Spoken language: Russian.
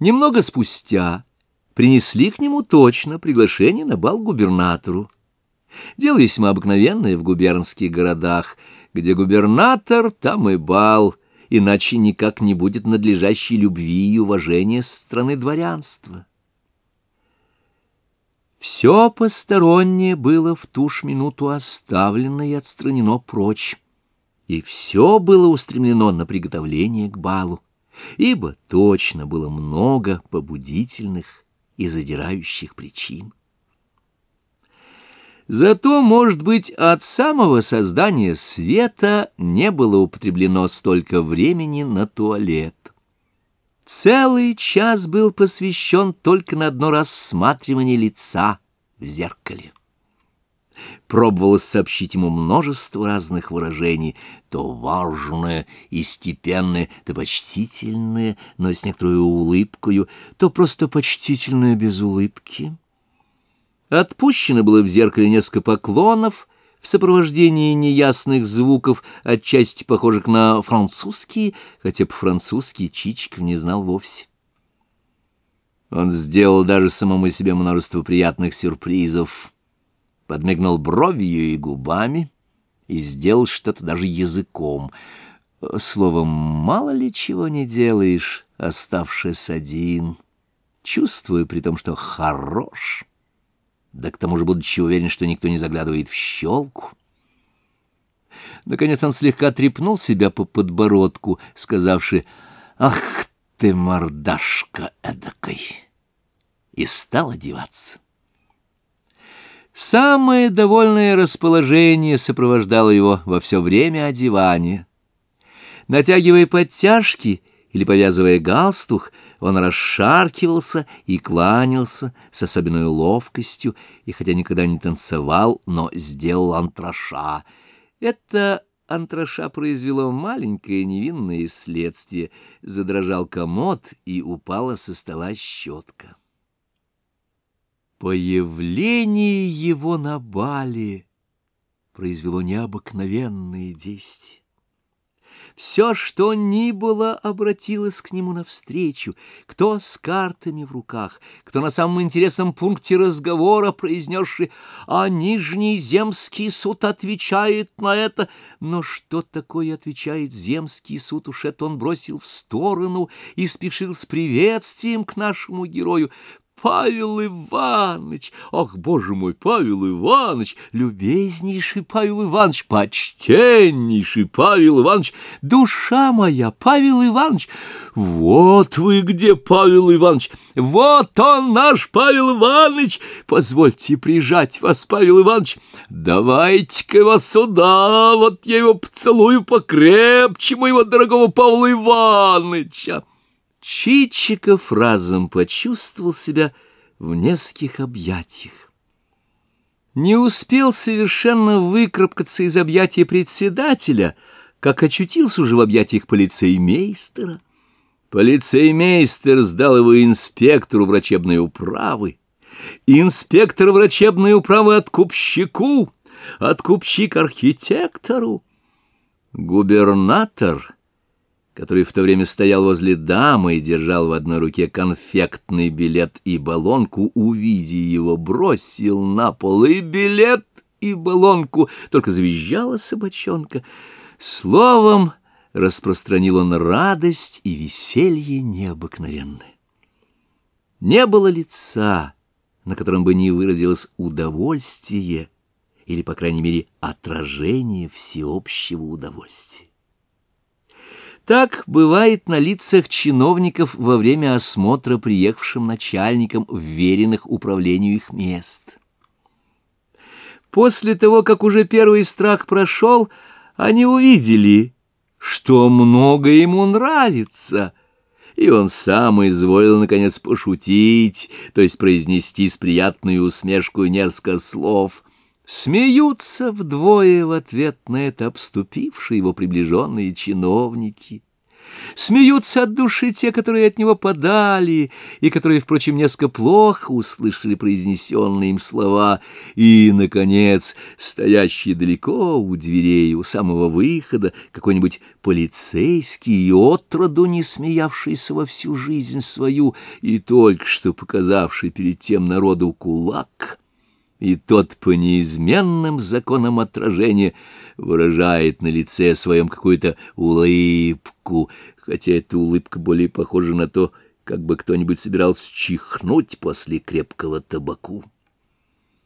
Немного спустя принесли к нему точно приглашение на бал губернатору. Дело весьма обыкновенное в губернских городах. Где губернатор, там и бал, иначе никак не будет надлежащей любви и уважения со стороны дворянства. Все постороннее было в ту ж минуту оставлено и отстранено прочь, и все было устремлено на приготовление к балу, ибо точно было много побудительных и задирающих причин. Зато, может быть, от самого создания света не было употреблено столько времени на туалет. Целый час был посвящен только на одно рассматривание лица в зеркале. Пробовалось сообщить ему множество разных выражений, то важное и степенное, то почтительное, но с некоторой улыбкою, то просто почтительное без улыбки. Отпущено было в зеркале несколько поклонов — в сопровождении неясных звуков, отчасти похожих на французские, хотя по-французски Чичиков не знал вовсе. Он сделал даже самому себе множество приятных сюрпризов, подмигнул бровью и губами и сделал что-то даже языком. Словом, мало ли чего не делаешь, оставшись один, чувствуя при том, что хорош да к тому же будучи уверен, что никто не заглядывает в щелку. Наконец он слегка трепнул себя по подбородку, сказавши «Ах ты, мордашка эдакой!» и стал одеваться. Самое довольное расположение сопровождало его во все время одевания. Натягивая подтяжки или повязывая галстух, он расшаркивался и кланялся с особенной ловкостью, и хотя никогда не танцевал, но сделал антраша. Это антраша произвело маленькое невинное следствие. Задрожал комод, и упала со стола щетка. Появление его на бале произвело необыкновенные действия. Все, что ни было, обратилось к нему навстречу. Кто с картами в руках, кто на самом интересном пункте разговора, произнесший «А Нижний земский суд отвечает на это». Но что такое отвечает земский суд, уж это он бросил в сторону и спешил с приветствием к нашему герою. Павел Иванович! Ах, боже мой, Павел Иванович! Любезнейший Павел Иванович! Почтеннейший Павел Иванович! Душа моя, Павел Иванович! Вот вы где, Павел Иванович! Вот он, наш Павел Иванович! Позвольте прижать вас, Павел Иванович! Давайте-ка его сюда, вот я его поцелую покрепче, моего дорогого Павла Ивановича! Чичиков разом почувствовал себя в нескольких объятиях. Не успел совершенно выкарабкаться из объятия председателя, как очутился уже в объятиях полицеймейстера. Полицеймейстер сдал его инспектору врачебной управы, инспектор врачебной управы откупщику, откупщик архитектору. Губернатор — который в то время стоял возле дамы и держал в одной руке конфектный билет и баллонку, увидя его, бросил на пол и билет, и баллонку, только завизжала собачонка. Словом, распространил он радость и веселье необыкновенное. Не было лица, на котором бы не выразилось удовольствие или, по крайней мере, отражение всеобщего удовольствия. Так бывает на лицах чиновников во время осмотра приехавшим начальникам, вверенных управлению их мест. После того, как уже первый страх прошел, они увидели, что много ему нравится, и он сам изволил, наконец, пошутить, то есть произнести с приятной усмешкой несколько слов — Смеются вдвое в ответ на это обступившие его приближенные чиновники. Смеются от души те, которые от него подали, и которые, впрочем, несколько плохо услышали произнесенные им слова. И, наконец, стоящий далеко у дверей, у самого выхода, какой-нибудь полицейский, отроду не смеявшийся во всю жизнь свою и только что показавший перед тем народу кулак — и тот по неизменным законам отражения выражает на лице своем какую-то улыбку, хотя эта улыбка более похожа на то, как бы кто-нибудь собирался чихнуть после крепкого табаку.